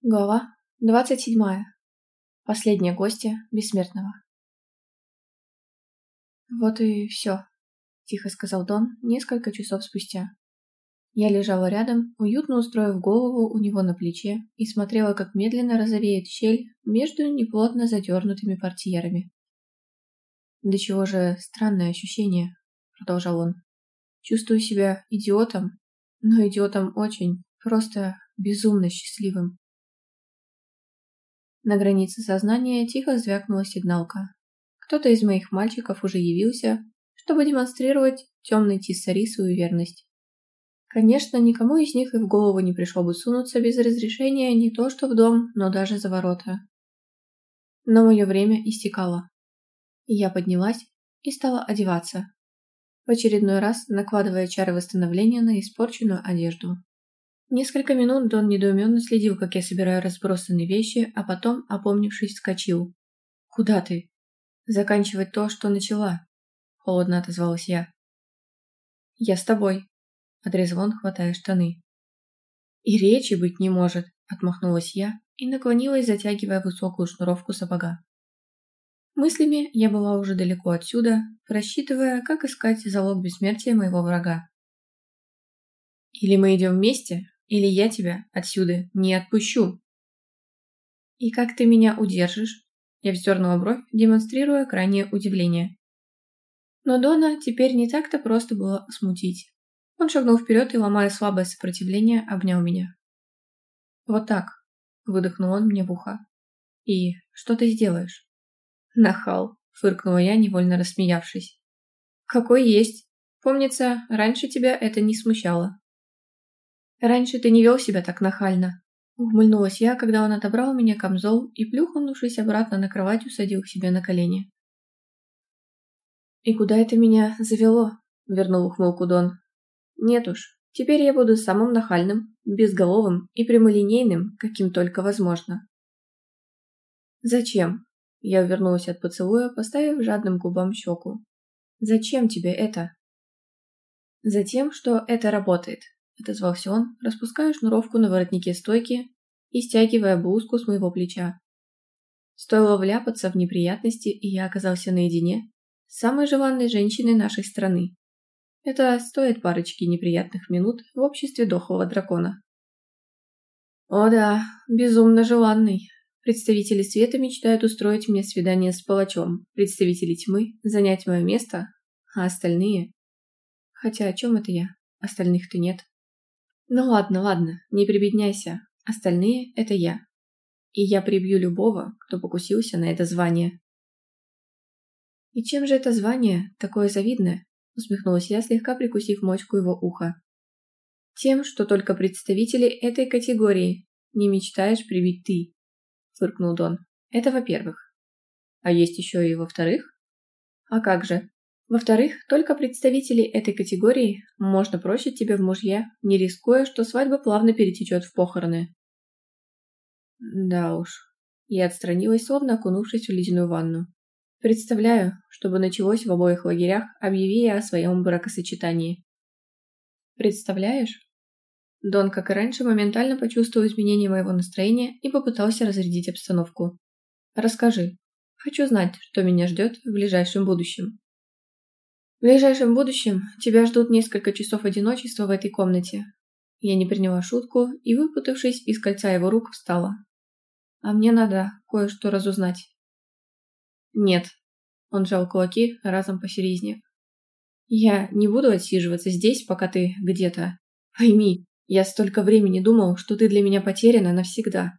Глава 27. Последняя гостья Бессмертного. «Вот и все», — тихо сказал Дон несколько часов спустя. Я лежала рядом, уютно устроив голову у него на плече и смотрела, как медленно розовеет щель между неплотно задернутыми портьерами. «Да чего же странное ощущение», — продолжал он. «Чувствую себя идиотом, но идиотом очень, просто безумно счастливым. На границе сознания тихо звякнула сигналка. Кто-то из моих мальчиков уже явился, чтобы демонстрировать темной Тиссари свою верность. Конечно, никому из них и в голову не пришло бы сунуться без разрешения не то что в дом, но даже за ворота. Но мое время истекало. Я поднялась и стала одеваться, в очередной раз накладывая чары восстановления на испорченную одежду. Несколько минут Дон недоуменно следил, как я собираю разбросанные вещи, а потом, опомнившись, вскочил. «Куда ты?» «Заканчивать то, что начала», — холодно отозвалась я. «Я с тобой», — отрезал он, хватая штаны. «И речи быть не может», — отмахнулась я и наклонилась, затягивая высокую шнуровку сапога. Мыслями я была уже далеко отсюда, просчитывая, как искать залог бессмертия моего врага. «Или мы идем вместе, или я тебя отсюда не отпущу. И как ты меня удержишь? Я вздернула бровь, демонстрируя крайнее удивление. Но Дона теперь не так-то просто было смутить. Он шагнул вперед и, ломая слабое сопротивление, обнял меня. «Вот так», — выдохнул он мне в ухо. «И что ты сделаешь?» «Нахал», — фыркнула я, невольно рассмеявшись. «Какой есть. Помнится, раньше тебя это не смущало». «Раньше ты не вел себя так нахально», — ухмыльнулась я, когда он отобрал у меня камзол и, плюхнувшись обратно на кровать, усадил к себе на колени. «И куда это меня завело?» — вернул ухмылку Дон. «Нет уж, теперь я буду самым нахальным, безголовым и прямолинейным, каким только возможно». «Зачем?» — я увернулась от поцелуя, поставив жадным губам щеку. «Зачем тебе это?» «Затем, что это работает», — отозвался он, распуская шнуровку на воротнике стойки и стягивая блузку с моего плеча. Стоило вляпаться в неприятности, и я оказался наедине с самой желанной женщиной нашей страны. Это стоит парочки неприятных минут в обществе дохлого дракона. О да, безумно желанный. Представители света мечтают устроить мне свидание с палачом, представители тьмы – занять мое место, а остальные... Хотя о чем это я? Остальных-то нет. Ну ладно, ладно, не прибедняйся. Остальные — это я. И я прибью любого, кто покусился на это звание. «И чем же это звание такое завидное?» — усмехнулась я, слегка прикусив мочку его уха. «Тем, что только представители этой категории не мечтаешь прибить ты», — фыркнул Дон. «Это во-первых. А есть еще и во-вторых?» «А как же? Во-вторых, только представителей этой категории можно просить тебя в мужья, не рискуя, что свадьба плавно перетечет в похороны. Да уж. Я отстранилась, словно окунувшись в ледяную ванну. Представляю, чтобы началось в обоих лагерях, объяви о своем бракосочетании. Представляешь? Дон, как и раньше, моментально почувствовал изменение моего настроения и попытался разрядить обстановку. Расскажи. Хочу знать, что меня ждет в ближайшем будущем. В ближайшем будущем тебя ждут несколько часов одиночества в этой комнате. Я не приняла шутку и, выпутавшись из кольца его рук, встала. А мне надо кое-что разузнать. Нет. Он сжал кулаки, разом посерьезнее. Я не буду отсиживаться здесь, пока ты где-то. Пойми, я столько времени думал, что ты для меня потеряна навсегда.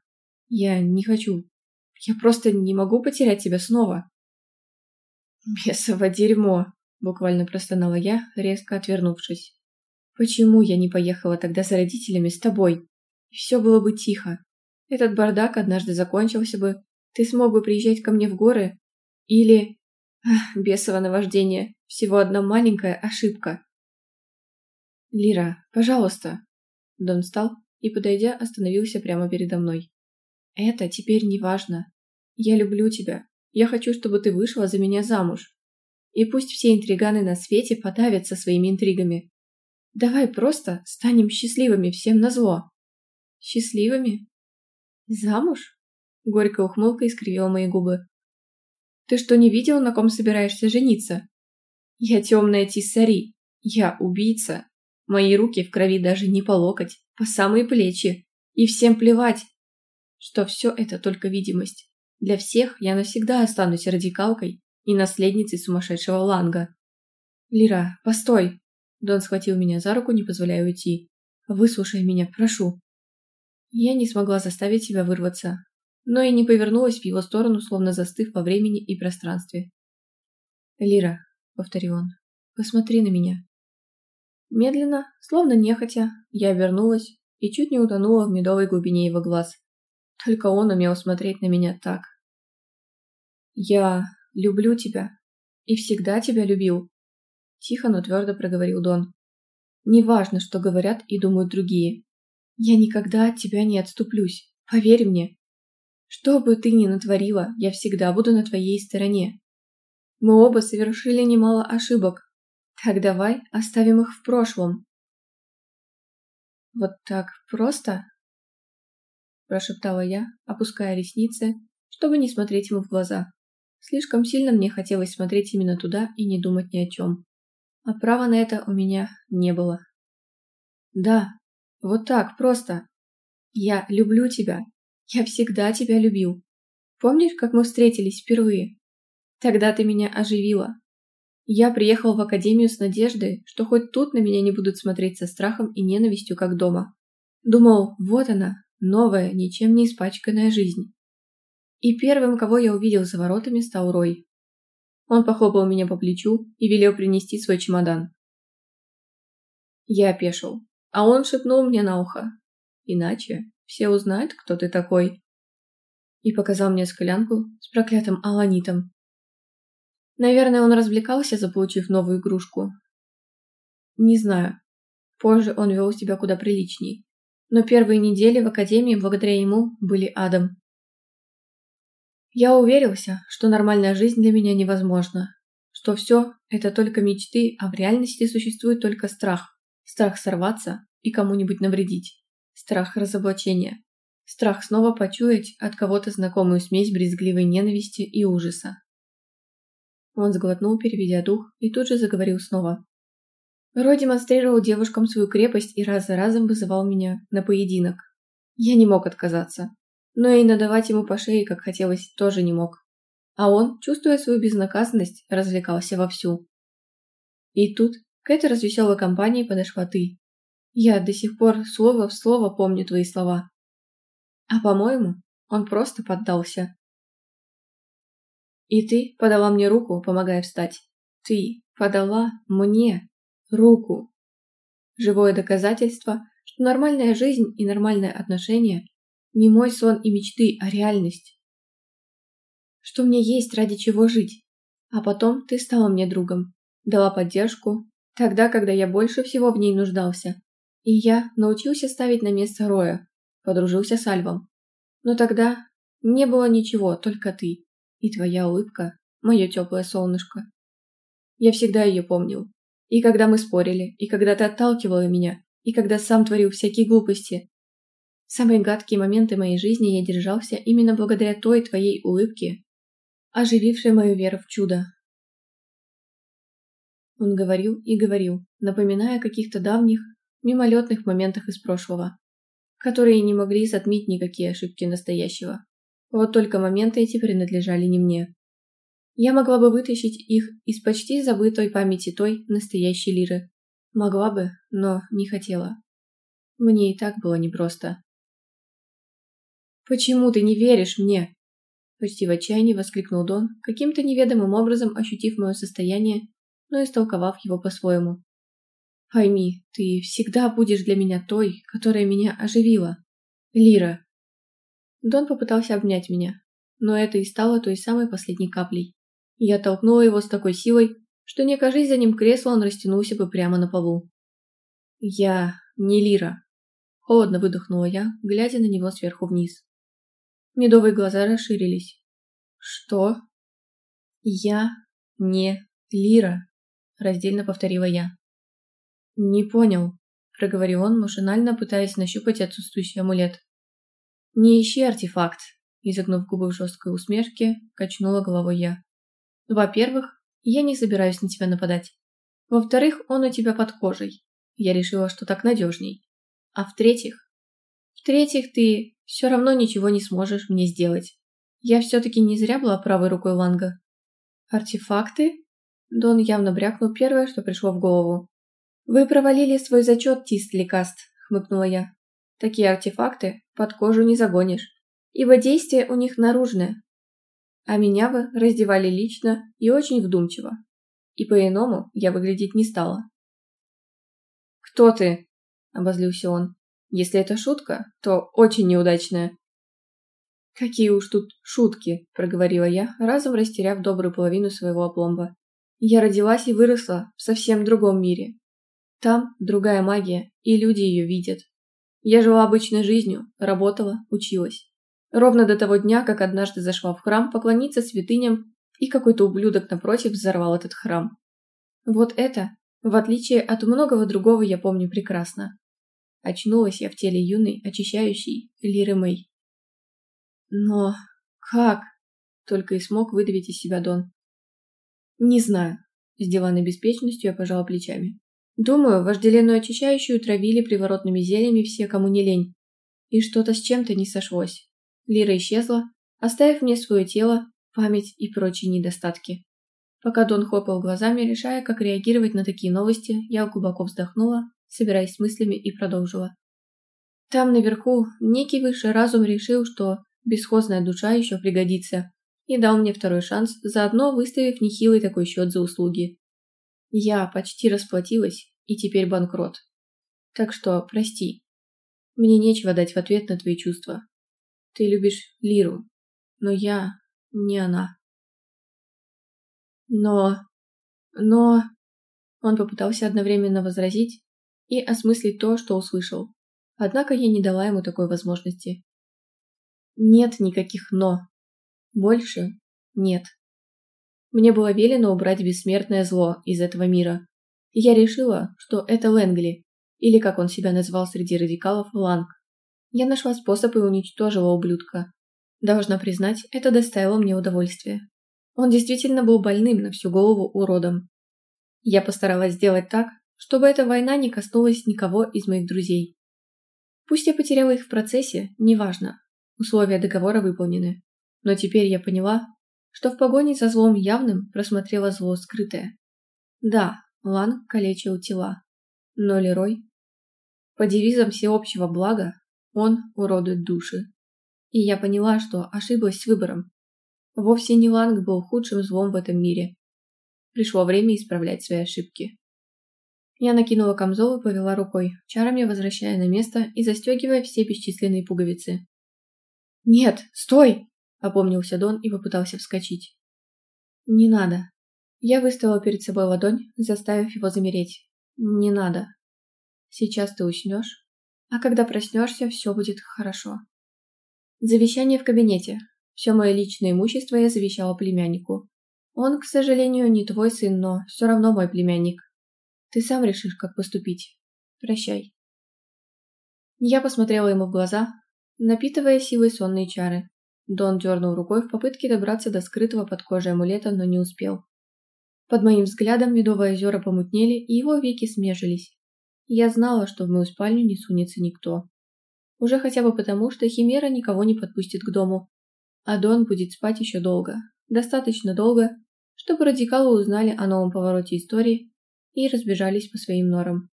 Я не хочу. Я просто не могу потерять тебя снова. Бесово дерьмо, Буквально простонала я, резко отвернувшись. Почему я не поехала тогда с родителями с тобой? И все было бы тихо. Этот бардак однажды закончился бы. Ты смог бы приезжать ко мне в горы. Или... Ах, бесово наваждение. Всего одна маленькая ошибка. «Лира, пожалуйста!» Дон встал и, подойдя, остановился прямо передо мной. «Это теперь не важно. Я люблю тебя. Я хочу, чтобы ты вышла за меня замуж. И пусть все интриганы на свете подавятся своими интригами. Давай просто станем счастливыми всем назло. Счастливыми? Замуж? Горькая ухмылка искривила мои губы. Ты что, не видел, на ком собираешься жениться? Я темная Тиссари. Я убийца. Мои руки в крови даже не по локоть, по самые плечи. И всем плевать, что все это только видимость. Для всех я навсегда останусь радикалкой и наследницей сумасшедшего Ланга. «Лира, постой!» Дон схватил меня за руку, не позволяя уйти. «Выслушай меня, прошу!» Я не смогла заставить себя вырваться, но и не повернулась в его сторону, словно застыв во времени и пространстве. «Лира», — повторил он, — «посмотри на меня». Медленно, словно нехотя, я обернулась и чуть не утонула в медовой глубине его глаз. Только он умел смотреть на меня так. «Я люблю тебя и всегда тебя любил», — тихо, но твердо проговорил Дон. «Неважно, что говорят и думают другие. Я никогда от тебя не отступлюсь, поверь мне. Что бы ты ни натворила, я всегда буду на твоей стороне. Мы оба совершили немало ошибок. Так давай оставим их в прошлом. Вот так просто? Прошептала я, опуская ресницы, чтобы не смотреть ему в глаза. Слишком сильно мне хотелось смотреть именно туда и не думать ни о чем. А права на это у меня не было. Да, вот так просто. Я люблю тебя, я всегда тебя любил. Помнишь, как мы встретились впервые? Тогда ты меня оживила. Я приехал в академию с надеждой, что хоть тут на меня не будут смотреть со страхом и ненавистью, как дома. Думал, вот она, новая, ничем не испачканная жизнь. И первым, кого я увидел за воротами, стал Рой. Он похлопал меня по плечу и велел принести свой чемодан. Я опешил, а он шепнул мне на ухо. Иначе все узнают, кто ты такой. И показал мне склянку с проклятым аланитом. Наверное, он развлекался, заполучив новую игрушку. Не знаю. Позже он вел себя куда приличней. Но первые недели в академии благодаря ему были адом. Я уверился, что нормальная жизнь для меня невозможна. Что все – это только мечты, а в реальности существует только страх. Страх сорваться и кому-нибудь навредить. Страх разоблачения. Страх снова почуять от кого-то знакомую смесь брезгливой ненависти и ужаса. Он сглотнул, переведя дух, и тут же заговорил снова. Рой демонстрировал девушкам свою крепость и раз за разом вызывал меня на поединок. Я не мог отказаться, но и надавать ему по шее, как хотелось, тоже не мог. А он, чувствуя свою безнаказанность, развлекался вовсю. И тут к этой развеселой компании подошла ты. Я до сих пор слово в слово помню твои слова. А по-моему, он просто поддался. И ты подала мне руку, помогая встать. Ты подала мне руку. Живое доказательство, что нормальная жизнь и нормальное отношение не мой сон и мечты, а реальность. Что мне есть ради чего жить. А потом ты стала мне другом, дала поддержку, тогда, когда я больше всего в ней нуждался. И я научился ставить на место Роя, подружился с Альвом. Но тогда не было ничего, только ты. И твоя улыбка, мое теплое солнышко. Я всегда ее помнил. И когда мы спорили, и когда ты отталкивала меня, и когда сам творил всякие глупости. Самые гадкие моменты моей жизни я держался именно благодаря той твоей улыбке, оживившей мою веру в чудо. Он говорил и говорил, напоминая о каких-то давних, мимолетных моментах из прошлого, которые не могли затмить никакие ошибки настоящего. Вот только моменты эти принадлежали не мне. Я могла бы вытащить их из почти забытой памяти той настоящей лиры. Могла бы, но не хотела. Мне и так было непросто. «Почему ты не веришь мне?» Почти в отчаянии воскликнул Дон, каким-то неведомым образом ощутив мое состояние, но истолковав его по-своему. Пойми, ты всегда будешь для меня той, которая меня оживила. Лира. Дон попытался обнять меня, но это и стало той самой последней каплей. Я толкнула его с такой силой, что не окажись за ним кресло, он растянулся бы прямо на полу. Я не Лира. Холодно выдохнула я, глядя на него сверху вниз. Медовые глаза расширились. Что? Я не Лира, раздельно повторила я. «Не понял», – проговорил он, машинально пытаясь нащупать отсутствующий амулет. Не ищи артефакт, изогнув губы в жесткой усмешке, качнула головой я. Во-первых, я не собираюсь на тебя нападать. Во-вторых, он у тебя под кожей. Я решила, что так надежней. А в-третьих... В-третьих, ты все равно ничего не сможешь мне сделать. Я все-таки не зря была правой рукой Ланга. Артефакты? Дон явно брякнул первое, что пришло в голову. «Вы провалили свой зачет, Тистликаст», — хмыкнула я. «Такие артефакты под кожу не загонишь, ибо действие у них наружное. А меня вы раздевали лично и очень вдумчиво, и по-иному я выглядеть не стала». «Кто ты?» — обозлился он. «Если это шутка, то очень неудачная». «Какие уж тут шутки», — проговорила я, разом растеряв добрую половину своего опломба. «Я родилась и выросла в совсем другом мире. Там другая магия, и люди ее видят. Я жила обычной жизнью, работала, училась. Ровно до того дня, как однажды зашла в храм поклониться святыням, и какой-то ублюдок напротив взорвал этот храм. Вот это, в отличие от многого другого, я помню прекрасно. Очнулась я в теле юной, очищающей Лиры Мэй. Но как? Только и смог выдавить из себя Дон. Не знаю. С деланной беспечностью я пожала плечами. Думаю, вожделенную очищающую травили приворотными зельями все, кому не лень. И что-то с чем-то не сошлось. Лира исчезла, оставив мне свое тело, память и прочие недостатки. Пока Дон хлопал глазами, решая, как реагировать на такие новости, я глубоко вздохнула, собираясь с мыслями и продолжила. Там наверху некий высший разум решил, что бесхозная душа еще пригодится, и дал мне второй шанс, заодно выставив нехилый такой счет за услуги. Я почти расплатилась и теперь банкрот. Так что прости. Мне нечего дать в ответ на твои чувства. Ты любишь Лиру, но я не она. Но... но... Он попытался одновременно возразить и осмыслить то, что услышал. Однако я не дала ему такой возможности. Нет никаких «но». Больше нет. Мне было велено убрать бессмертное зло из этого мира. И я решила, что это Лэнгли, или как он себя назвал среди радикалов, Ланг. Я нашла способ и уничтожила ублюдка. Должна признать, это доставило мне удовольствие. Он действительно был больным на всю голову уродом. Я постаралась сделать так, чтобы эта война не коснулась никого из моих друзей. Пусть я потеряла их в процессе, неважно. Условия договора выполнены. Но теперь я поняла, что в погоне за злом явным просмотрела зло скрытое. Да, Лан калечил тела. Но Лерой... По девизам всеобщего блага он уродует души. И я поняла, что ошиблась с выбором. Вовсе не Ланг был худшим злом в этом мире. Пришло время исправлять свои ошибки. Я накинула камзол и повела рукой, чарами возвращая на место и застегивая все бесчисленные пуговицы. «Нет, стой!» – опомнился Дон и попытался вскочить. «Не надо». Я выставила перед собой ладонь, заставив его замереть. «Не надо. Сейчас ты уснешь, а когда проснешься, все будет хорошо». Завещание в кабинете. Все мое личное имущество я завещала племяннику. Он, к сожалению, не твой сын, но все равно мой племянник. Ты сам решишь, как поступить. Прощай. Я посмотрела ему в глаза, напитывая силой сонные чары. Дон дернул рукой в попытке добраться до скрытого под кожей амулета, но не успел. Под моим взглядом медовые озера помутнели, и его веки смежились. Я знала, что в мою спальню не сунется никто. Уже хотя бы потому, что Химера никого не подпустит к дому. А Дон будет спать еще долго. Достаточно долго, чтобы радикалы узнали о новом повороте истории и разбежались по своим норам.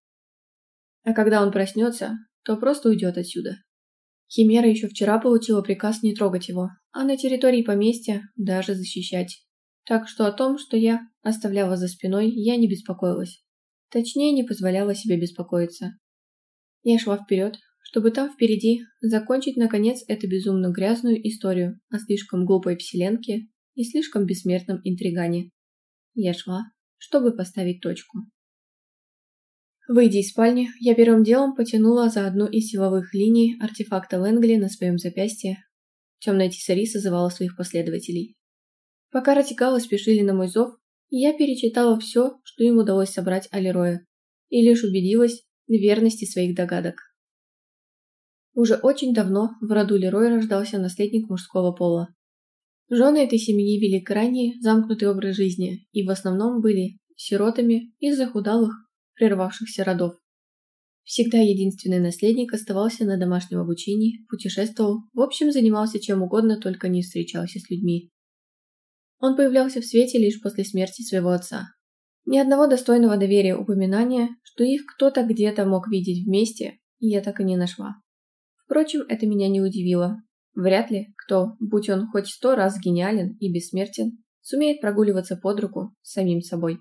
А когда он проснется, то просто уйдет отсюда. Химера еще вчера получила приказ не трогать его, а на территории поместья даже защищать. Так что о том, что я оставляла за спиной, я не беспокоилась. Точнее, не позволяла себе беспокоиться. Я шла вперед, чтобы там впереди закончить, наконец, эту безумно грязную историю о слишком глупой вселенке и слишком бессмертном интригане. Я шла, чтобы поставить точку. Выйдя из спальни, я первым делом потянула за одну из силовых линий артефакта Лэнгли на своем запястье. Темная Тисари созывала своих последователей. Пока радикалы спешили на мой зов, я перечитала все, что им удалось собрать о Лерое, и лишь убедилась в верности своих догадок. Уже очень давно в роду Лерой рождался наследник мужского пола. Жены этой семьи вели крайне замкнутый образ жизни и в основном были сиротами из захудалых, прервавшихся родов. Всегда единственный наследник оставался на домашнем обучении, путешествовал, в общем, занимался чем угодно, только не встречался с людьми. Он появлялся в свете лишь после смерти своего отца. Ни одного достойного доверия упоминания, что их кто-то где-то мог видеть вместе, я так и не нашла. Впрочем, это меня не удивило. Вряд ли кто, будь он хоть сто раз гениален и бессмертен, сумеет прогуливаться под руку самим собой.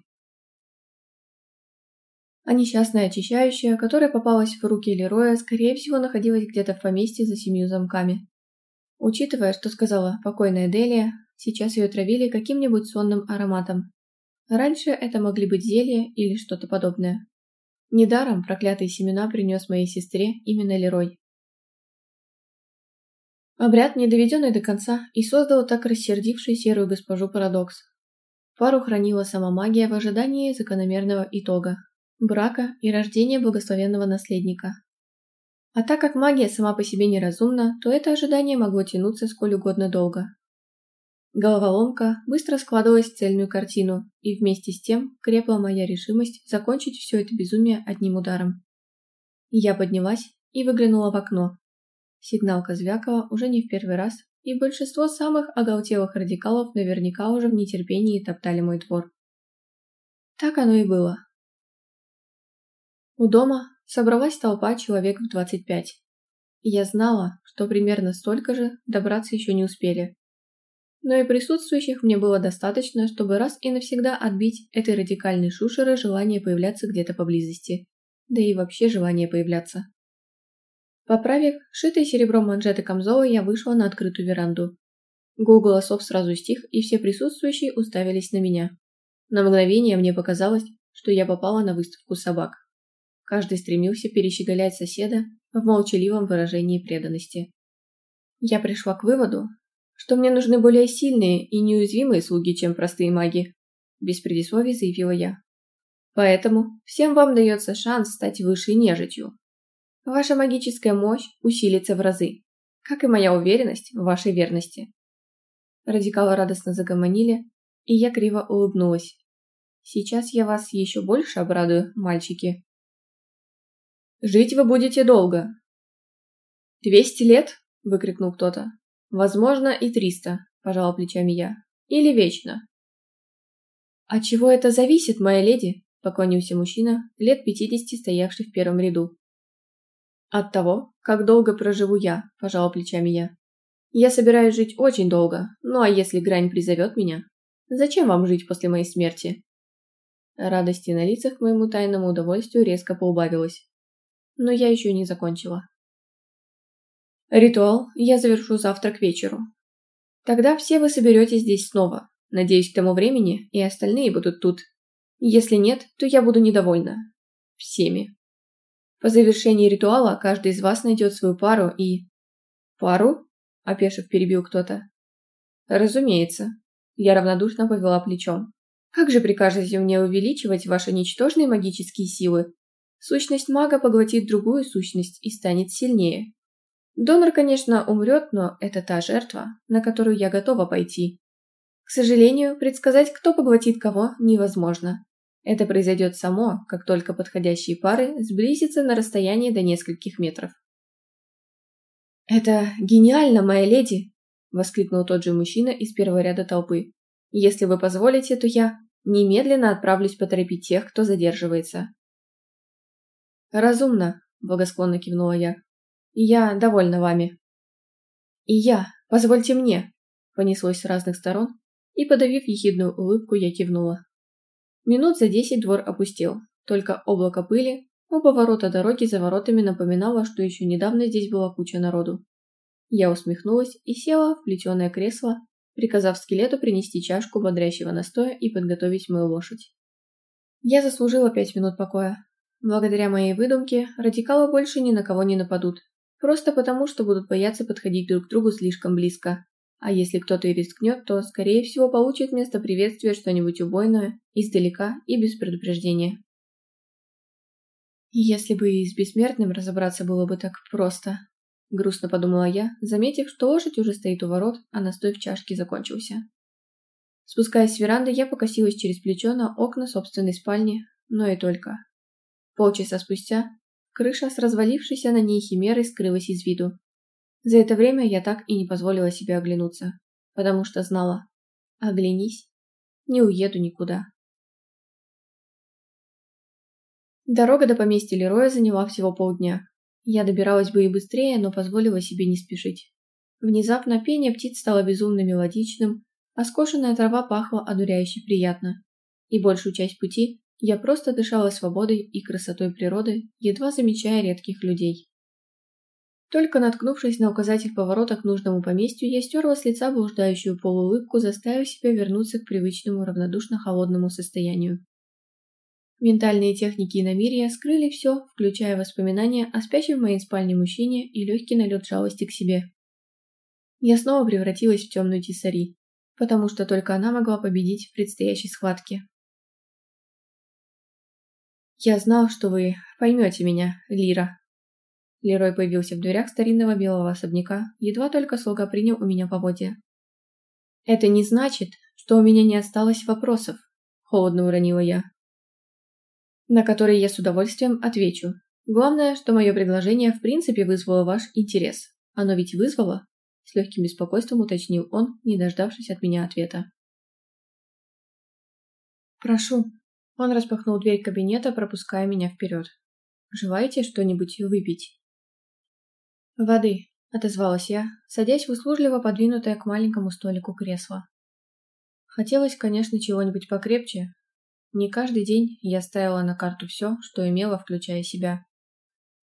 А несчастная очищающая, которая попалась в руки Лероя, скорее всего, находилась где-то в поместье за семью замками. Учитывая, что сказала покойная Делия, сейчас ее травили каким-нибудь сонным ароматом. Раньше это могли быть зелья или что-то подобное. Недаром проклятые семена принес моей сестре именно Лерой. Обряд, не доведенный до конца, и создал так рассердивший серую госпожу парадокс. Пару хранила сама магия в ожидании закономерного итога – брака и рождения благословенного наследника. А так как магия сама по себе неразумна, то это ожидание могло тянуться сколь угодно долго. Головоломка быстро складывалась в цельную картину, и вместе с тем крепла моя решимость закончить все это безумие одним ударом. Я поднялась и выглянула в окно, Сигналка звякала уже не в первый раз, и большинство самых оголтелых радикалов наверняка уже в нетерпении топтали мой двор. Так оно и было. У дома собралась толпа человек в 25. И я знала, что примерно столько же добраться еще не успели. Но и присутствующих мне было достаточно, чтобы раз и навсегда отбить этой радикальной шушеры желание появляться где-то поблизости. Да и вообще желание появляться. Поправив шитые серебром манжеты камзола, я вышла на открытую веранду. Гул голосов сразу стих, и все присутствующие уставились на меня. На мгновение мне показалось, что я попала на выставку собак. Каждый стремился перещеголять соседа в молчаливом выражении преданности. Я пришла к выводу, что мне нужны более сильные и неуязвимые слуги, чем простые маги. Без предисловий заявила я. Поэтому всем вам дается шанс стать высшей нежитью, Ваша магическая мощь усилится в разы, как и моя уверенность в вашей верности. Радикалы радостно загомонили, и я криво улыбнулась. Сейчас я вас еще больше обрадую, мальчики. Жить вы будете долго. Двести лет? выкрикнул кто-то. Возможно, и триста, пожала плечами я. Или вечно. От чего это зависит, моя леди? поклонился мужчина, лет пятидесяти, стоявший в первом ряду. От того, как долго проживу я, пожала плечами я. Я собираюсь жить очень долго, ну а если грань призовет меня? Зачем вам жить после моей смерти? Радости на лицах к моему тайному удовольствию резко поубавилось. Но я еще не закончила. Ритуал я завершу завтра к вечеру. Тогда все вы соберетесь здесь снова. Надеюсь, к тому времени и остальные будут тут. Если нет, то я буду недовольна. Всеми. По завершении ритуала каждый из вас найдет свою пару и... Пару? Опешив, перебил кто-то. Разумеется. Я равнодушно повела плечом. Как же прикажете мне увеличивать ваши ничтожные магические силы? Сущность мага поглотит другую сущность и станет сильнее. Донор, конечно, умрет, но это та жертва, на которую я готова пойти. К сожалению, предсказать, кто поглотит кого, невозможно. Это произойдет само, как только подходящие пары сблизятся на расстоянии до нескольких метров. «Это гениально, моя леди!» – воскликнул тот же мужчина из первого ряда толпы. «Если вы позволите, то я немедленно отправлюсь поторопить тех, кто задерживается». «Разумно», – благосклонно кивнула я. «Я довольна вами». «И я, позвольте мне», – понеслось с разных сторон, и, подавив ехидную улыбку, я кивнула. Минут за десять двор опустел, только облако пыли у поворота дороги за воротами напоминало, что еще недавно здесь была куча народу. Я усмехнулась и села в плетеное кресло, приказав скелету принести чашку бодрящего настоя и подготовить мою лошадь. Я заслужила пять минут покоя. Благодаря моей выдумке радикалы больше ни на кого не нападут, просто потому, что будут бояться подходить друг к другу слишком близко, а если кто-то и рискнет, то, скорее всего, получит вместо приветствия что-нибудь убойное, издалека и без предупреждения. Если бы и с бессмертным разобраться было бы так просто. грустно подумала я, заметив, что лошадь уже стоит у ворот, а настой в чашке закончился. Спускаясь с веранды, я покосилась через плечо на окна собственной спальни, но и только. Полчаса спустя крыша с развалившейся на ней химерой скрылась из виду. За это время я так и не позволила себе оглянуться, потому что знала, оглянись, не уеду никуда. Дорога до поместья Лероя заняла всего полдня. Я добиралась бы и быстрее, но позволила себе не спешить. Внезапно пение птиц стало безумно мелодичным, а скошенная трава пахла одуряюще приятно. И большую часть пути я просто дышала свободой и красотой природы, едва замечая редких людей. Только наткнувшись на указатель поворота к нужному поместью, я стерла с лица блуждающую полуулыбку, заставив себя вернуться к привычному равнодушно-холодному состоянию. Ментальные техники иномирия скрыли все, включая воспоминания о спящем в моей спальне мужчине и легкий налет жалости к себе. Я снова превратилась в темную тисари, потому что только она могла победить в предстоящей схватке. «Я знал, что вы поймете меня, Лира». Лерой появился в дверях старинного белого особняка, едва только слуга принял у меня поводья. «Это не значит, что у меня не осталось вопросов», — холодно уронила я на которые я с удовольствием отвечу. Главное, что мое предложение в принципе вызвало ваш интерес. Оно ведь вызвало? С легким беспокойством уточнил он, не дождавшись от меня ответа. «Прошу». Он распахнул дверь кабинета, пропуская меня вперед. «Желаете что-нибудь выпить?» «Воды», — отозвалась я, садясь в услужливо подвинутое к маленькому столику кресло. Хотелось, конечно, чего-нибудь покрепче, не каждый день я ставила на карту все, что имела, включая себя.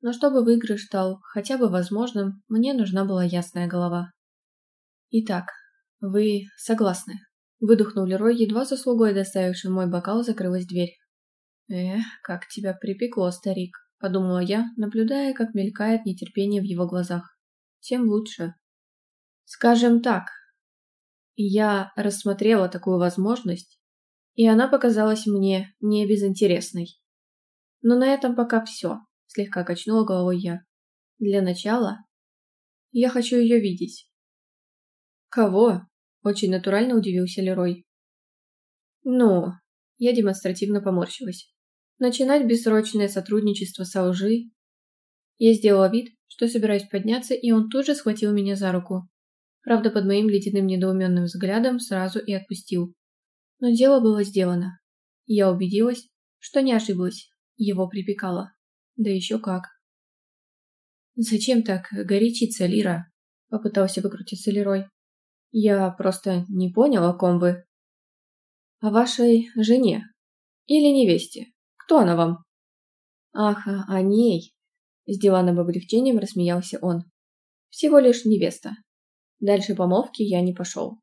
Но чтобы выигрыш стал хотя бы возможным, мне нужна была ясная голова. «Итак, вы согласны?» Выдохнул Лерой, едва за слугой, доставивший мой бокал, закрылась дверь. «Эх, как тебя припекло, старик», — подумала я, наблюдая, как мелькает нетерпение в его глазах. «Тем лучше». «Скажем так, я рассмотрела такую возможность и она показалась мне не безинтересной. Но на этом пока все, слегка качнула головой я. Для начала я хочу ее видеть. Кого? Очень натурально удивился Лерой. Ну, я демонстративно поморщилась. Начинать бессрочное сотрудничество с лжи. Я сделала вид, что собираюсь подняться, и он тут же схватил меня за руку. Правда, под моим ледяным недоуменным взглядом сразу и отпустил. Но дело было сделано. Я убедилась, что не ошиблась, его припекало. Да еще как. «Зачем так горячиться, Лира?» — попытался выкрутиться Лерой. «Я просто не понял, о ком вы». «О вашей жене. Или невесте. Кто она вам?» «Ах, о ней!» — с диванным облегчением рассмеялся он. «Всего лишь невеста. Дальше помолвки я не пошел.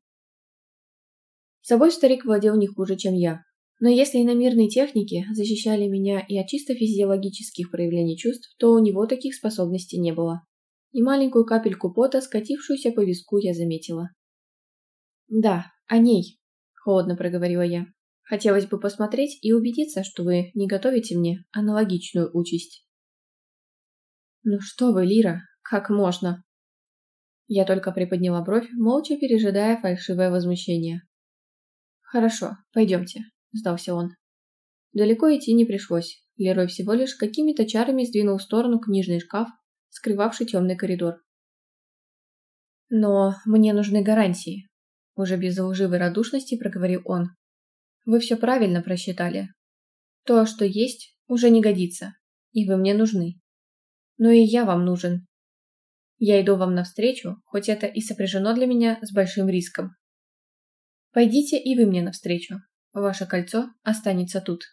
Собой старик владел не хуже, чем я. Но если иномирные техники защищали меня и от чисто физиологических проявлений чувств, то у него таких способностей не было. И маленькую капельку пота, скатившуюся по виску, я заметила. «Да, о ней», — холодно проговорила я. «Хотелось бы посмотреть и убедиться, что вы не готовите мне аналогичную участь». «Ну что вы, Лира, как можно?» Я только приподняла бровь, молча пережидая фальшивое возмущение. «Хорошо, пойдемте», — сдался он. Далеко идти не пришлось. Лерой всего лишь какими-то чарами сдвинул в сторону книжный шкаф, скрывавший темный коридор. «Но мне нужны гарантии», — уже без лживой радушности проговорил он. «Вы все правильно просчитали. То, что есть, уже не годится, и вы мне нужны. Но и я вам нужен. Я иду вам навстречу, хоть это и сопряжено для меня с большим риском. Пойдите и вы мне навстречу. Ваше кольцо останется тут.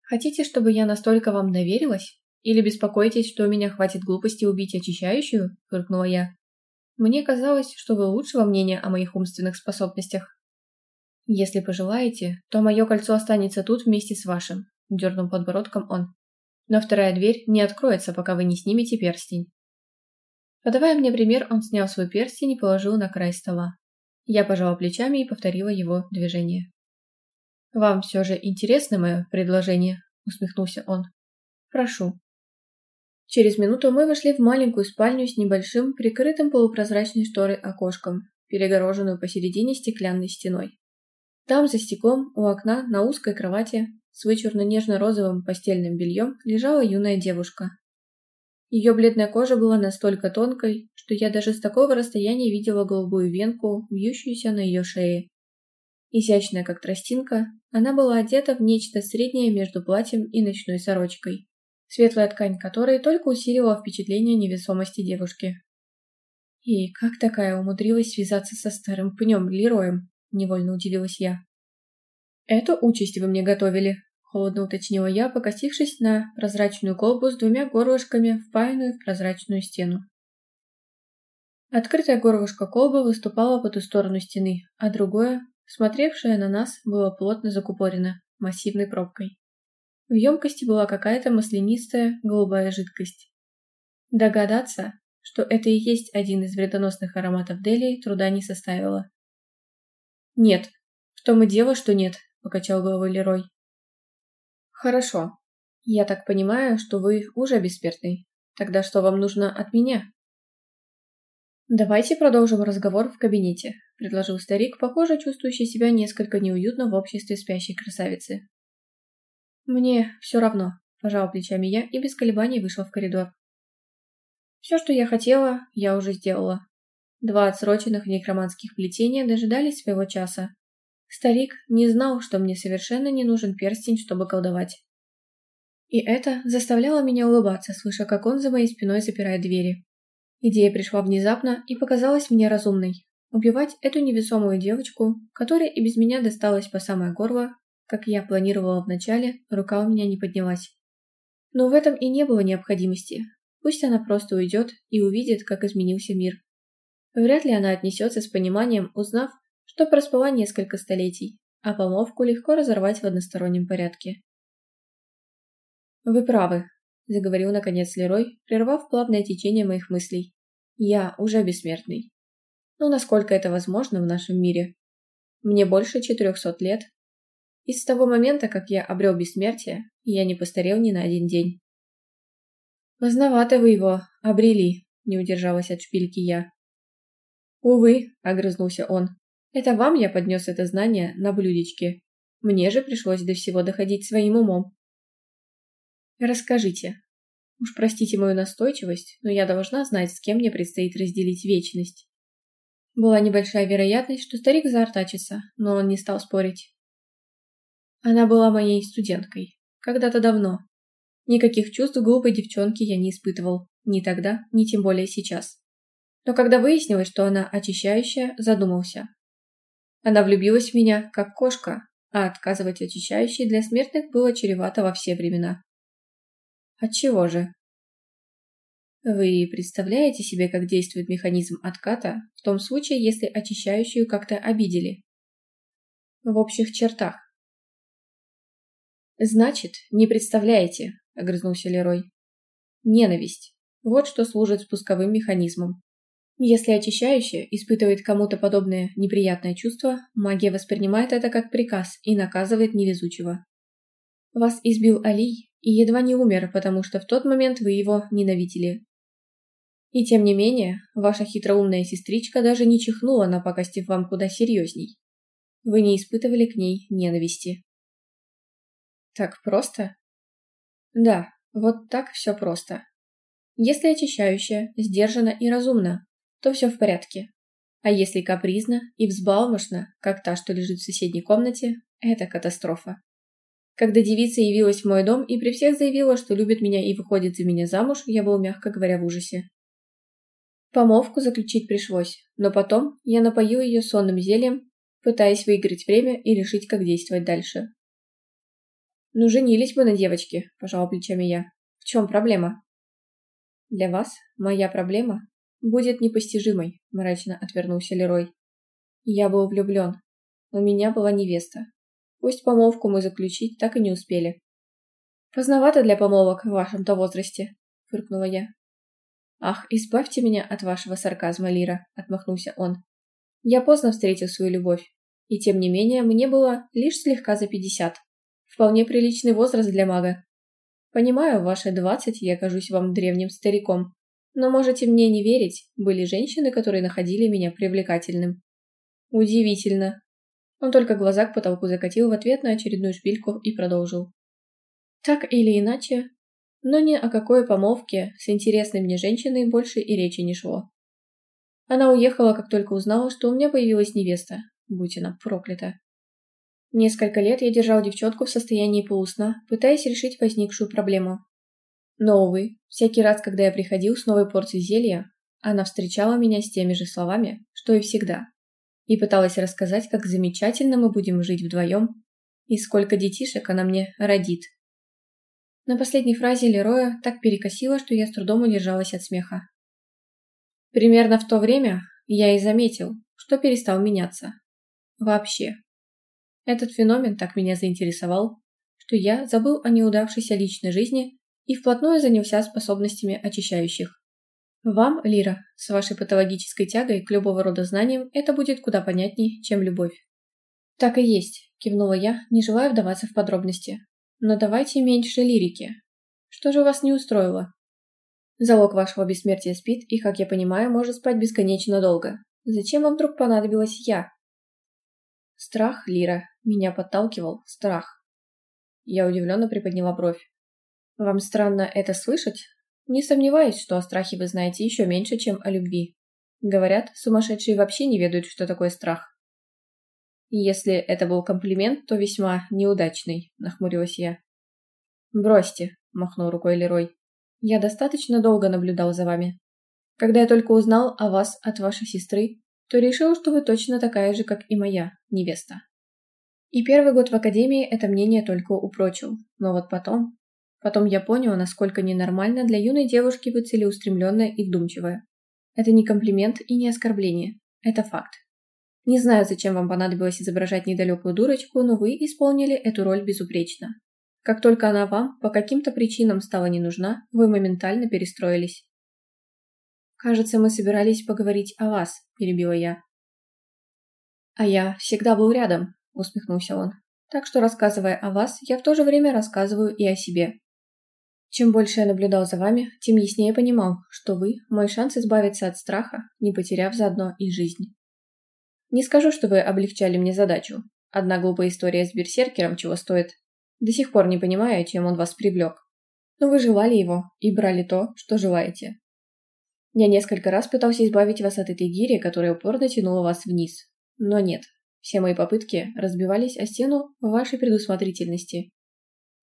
Хотите, чтобы я настолько вам доверилась? Или беспокоитесь, что у меня хватит глупости убить очищающую? Фыркнула я. Мне казалось, что вы лучшего мнения о моих умственных способностях. Если пожелаете, то мое кольцо останется тут вместе с вашим, дернул подбородком он. Но вторая дверь не откроется, пока вы не снимете перстень. Подавая мне пример, он снял свой перстень и положил на край стола. Я пожала плечами и повторила его движение. «Вам все же интересно мое предложение?» – усмехнулся он. «Прошу». Через минуту мы вошли в маленькую спальню с небольшим, прикрытым полупрозрачной шторой окошком, перегороженную посередине стеклянной стеной. Там, за стеклом, у окна, на узкой кровати, с вычурно-нежно-розовым постельным бельем, лежала юная девушка. Ее бледная кожа была настолько тонкой, что я даже с такого расстояния видела голубую венку, вьющуюся на ее шее. Изящная, как тростинка, она была одета в нечто среднее между платьем и ночной сорочкой, светлая ткань которой только усилила впечатление невесомости девушки. И как такая умудрилась связаться со старым пнем Лероем, невольно удивилась я. «Эту участь вы мне готовили», — холодно уточнила я, покосившись на прозрачную колбу с двумя горлышками, впаянную в прозрачную стену. Открытое горлышко колбы выступало по ту сторону стены, а другое, смотревшее на нас, было плотно закупорено массивной пробкой. В емкости была какая-то маслянистая голубая жидкость. Догадаться, что это и есть один из вредоносных ароматов Дели, труда не составило. «Нет. В том и дело, что нет», — покачал головой Лерой. «Хорошо. Я так понимаю, что вы уже бессмертный. Тогда что вам нужно от меня?» «Давайте продолжим разговор в кабинете», — предложил старик, похоже, чувствующий себя несколько неуютно в обществе спящей красавицы. «Мне все равно», — пожал плечами я и без колебаний вышла в коридор. Все, что я хотела, я уже сделала. Два отсроченных некроманских плетения дожидались своего часа. Старик не знал, что мне совершенно не нужен перстень, чтобы колдовать. И это заставляло меня улыбаться, слыша, как он за моей спиной запирает двери. Идея пришла внезапно и показалась мне разумной. Убивать эту невесомую девочку, которая и без меня досталась по самое горло, как я планировала вначале, рука у меня не поднялась. Но в этом и не было необходимости. Пусть она просто уйдет и увидит, как изменился мир. Вряд ли она отнесется с пониманием, узнав, что проспала несколько столетий, а помолвку легко разорвать в одностороннем порядке. «Вы правы», — заговорил наконец Лерой, прервав плавное течение моих мыслей. «Я уже бессмертный. Но насколько это возможно в нашем мире? Мне больше четырехсот лет. И с того момента, как я обрел бессмертие, я не постарел ни на один день». «Поздновато вы его обрели», — не удержалась от шпильки я. «Увы», — огрызнулся он, — «это вам я поднес это знание на блюдечке. Мне же пришлось до всего доходить своим умом». Расскажите. Уж простите мою настойчивость, но я должна знать, с кем мне предстоит разделить вечность. Была небольшая вероятность, что старик заортачится, но он не стал спорить. Она была моей студенткой. Когда-то давно. Никаких чувств глупой девчонки я не испытывал. Ни тогда, ни тем более сейчас. Но когда выяснилось, что она очищающая, задумался. Она влюбилась в меня, как кошка, а отказывать очищающей для смертных было чревато во все времена. Отчего же? Вы представляете себе, как действует механизм отката в том случае, если очищающую как-то обидели? В общих чертах. Значит, не представляете, огрызнулся Лерой. Ненависть. Вот что служит спусковым механизмом. Если очищающая испытывает кому-то подобное неприятное чувство, магия воспринимает это как приказ и наказывает невезучего. Вас избил Алий, и едва не умер, потому что в тот момент вы его ненавидели. И тем не менее, ваша хитроумная сестричка даже не чихнула, напакостив вам куда серьезней. Вы не испытывали к ней ненависти. Так просто? Да, вот так все просто. Если очищающая, сдержанно и разумно, то все в порядке. А если капризно и взбалмошно, как та, что лежит в соседней комнате, это катастрофа. Когда девица явилась в мой дом и при всех заявила, что любит меня и выходит за меня замуж, я был, мягко говоря, в ужасе. Помолвку заключить пришлось, но потом я напоил ее сонным зельем, пытаясь выиграть время и решить, как действовать дальше. «Ну, женились бы на девочке», – пожал плечами я. «В чем проблема?» «Для вас моя проблема будет непостижимой», – мрачно отвернулся Лерой. «Я был влюблен. У меня была невеста, Пусть помолвку мы заключить так и не успели. Поздновато для помолвок в вашем-то возрасте, фыркнула я. Ах, избавьте меня от вашего сарказма, Лира, отмахнулся он. Я поздно встретил свою любовь, и тем не менее мне было лишь слегка за пятьдесят. Вполне приличный возраст для мага. Понимаю, в ваши двадцать я кажусь вам древним стариком, но можете мне не верить, были женщины, которые находили меня привлекательным. Удивительно. Он только глаза к потолку закатил в ответ на очередную шпильку и продолжил. Так или иначе, но ни о какой помолвке с интересной мне женщиной больше и речи не шло. Она уехала, как только узнала, что у меня появилась невеста, будь она проклята. Несколько лет я держал девчонку в состоянии полусна, пытаясь решить возникшую проблему. Но, увы, всякий раз, когда я приходил с новой порцией зелья, она встречала меня с теми же словами, что и всегда, и пыталась рассказать, как замечательно мы будем жить вдвоем и сколько детишек она мне родит. На последней фразе Лероя так перекосило, что я с трудом удержалась от смеха. Примерно в то время я и заметил, что перестал меняться. Вообще. Этот феномен так меня заинтересовал, что я забыл о неудавшейся личной жизни и вплотную занялся способностями очищающих. Вам, Лира, с вашей патологической тягой к любого рода знаниям, это будет куда понятней, чем любовь. Так и есть, кивнула я, не желая вдаваться в подробности. Но давайте меньше лирики. Что же вас не устроило? Залог вашего бессмертия спит и, как я понимаю, может спать бесконечно долго. Зачем вам вдруг понадобилась я? Страх, Лира. Меня подталкивал страх. Я удивленно приподняла бровь. Вам странно это слышать? Не сомневаюсь, что о страхе вы знаете еще меньше, чем о любви. Говорят, сумасшедшие вообще не ведают, что такое страх. Если это был комплимент, то весьма неудачный, нахмурилась я. Бросьте, махнул рукой Лерой. Я достаточно долго наблюдал за вами. Когда я только узнал о вас от вашей сестры, то решил, что вы точно такая же, как и моя невеста. И первый год в академии это мнение только упрочил. Но вот потом... Потом я понял, насколько ненормально для юной девушки быть целеустремленная и вдумчивая. Это не комплимент и не оскорбление. Это факт. Не знаю, зачем вам понадобилось изображать недалекую дурочку, но вы исполнили эту роль безупречно. Как только она вам по каким-то причинам стала не нужна, вы моментально перестроились. «Кажется, мы собирались поговорить о вас», – перебила я. «А я всегда был рядом», – усмехнулся он. «Так что, рассказывая о вас, я в то же время рассказываю и о себе. Чем больше я наблюдал за вами, тем яснее понимал, что вы – мой шанс избавиться от страха, не потеряв заодно и жизнь. Не скажу, что вы облегчали мне задачу. Одна глупая история с берсеркером чего стоит. До сих пор не понимаю, чем он вас привлек. Но вы желали его и брали то, что желаете. Я несколько раз пытался избавить вас от этой гири, которая упорно тянула вас вниз. Но нет. Все мои попытки разбивались о стену вашей предусмотрительности.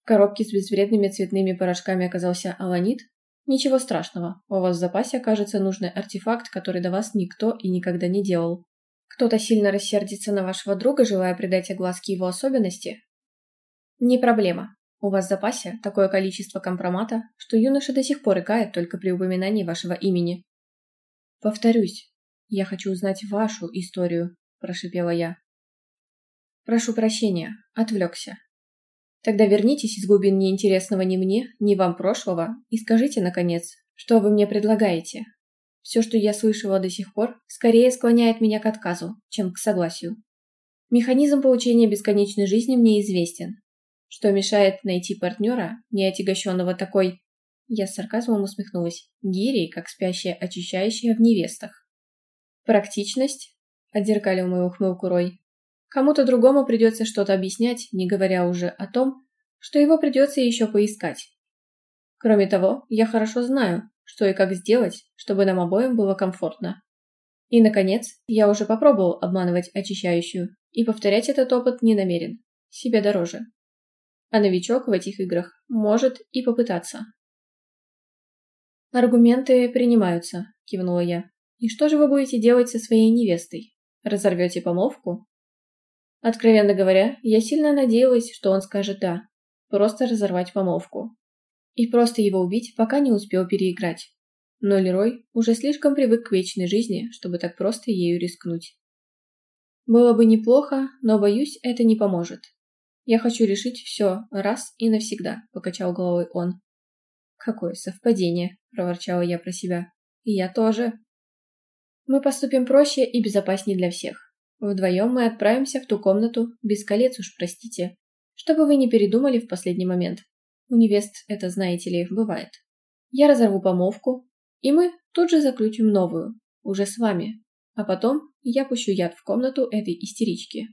В коробке с безвредными цветными порошками оказался аланит. Ничего страшного, у вас в запасе окажется нужный артефакт, который до вас никто и никогда не делал. Кто-то сильно рассердится на вашего друга, желая придать огласке его особенности? Не проблема. У вас в запасе такое количество компромата, что юноша до сих пор икает только при упоминании вашего имени. Повторюсь, я хочу узнать вашу историю, прошипела я. Прошу прощения, отвлекся. Тогда вернитесь из глубин неинтересного ни мне, ни вам прошлого и скажите, наконец, что вы мне предлагаете. Все, что я слышала до сих пор, скорее склоняет меня к отказу, чем к согласию. Механизм получения бесконечной жизни мне известен. Что мешает найти партнера, не отягощенного такой... Я с сарказмом усмехнулась. Гирей, как спящая очищающая в невестах. Практичность? Отзеркалил мою ухмылку Рой. Кому-то другому придется что-то объяснять, не говоря уже о том, что его придется еще поискать. Кроме того, я хорошо знаю, что и как сделать, чтобы нам обоим было комфортно. И, наконец, я уже попробовал обманывать очищающую, и повторять этот опыт не намерен. Себе дороже. А новичок в этих играх может и попытаться. «Аргументы принимаются», – кивнула я. «И что же вы будете делать со своей невестой? Разорвете помолвку?» Откровенно говоря, я сильно надеялась, что он скажет «да». Просто разорвать помолвку и просто его убить, пока не успел переиграть. Но Лерой уже слишком привык к вечной жизни, чтобы так просто ею рискнуть. Было бы неплохо, но, боюсь, это не поможет. Я хочу решить все раз и навсегда, покачал головой он. Какое совпадение, проворчала я про себя. И я тоже. Мы поступим проще и безопаснее для всех. Вдвоем мы отправимся в ту комнату, без колец уж, простите, чтобы вы не передумали в последний момент. У невест это, знаете ли, бывает. Я разорву помолвку, и мы тут же заключим новую, уже с вами. А потом я пущу яд в комнату этой истерички.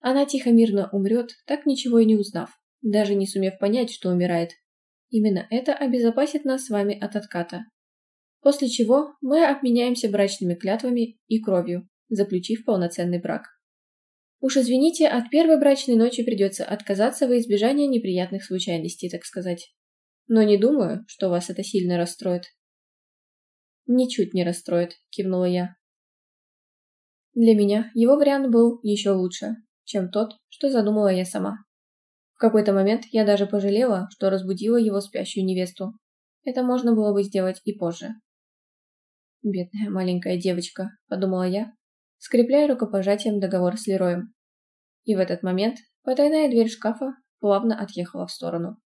Она тихо-мирно умрет, так ничего и не узнав, даже не сумев понять, что умирает. Именно это обезопасит нас с вами от отката. После чего мы обменяемся брачными клятвами и кровью, заключив полноценный брак. Уж извините, от первой брачной ночи придется отказаться во избежание неприятных случайностей, так сказать. Но не думаю, что вас это сильно расстроит. Ничуть не расстроит, кивнула я. Для меня его вариант был еще лучше, чем тот, что задумала я сама. В какой-то момент я даже пожалела, что разбудила его спящую невесту. Это можно было бы сделать и позже. «Бедная маленькая девочка», — подумала я, скрепляя рукопожатием договор с Лероем. И в этот момент потайная дверь шкафа плавно отъехала в сторону.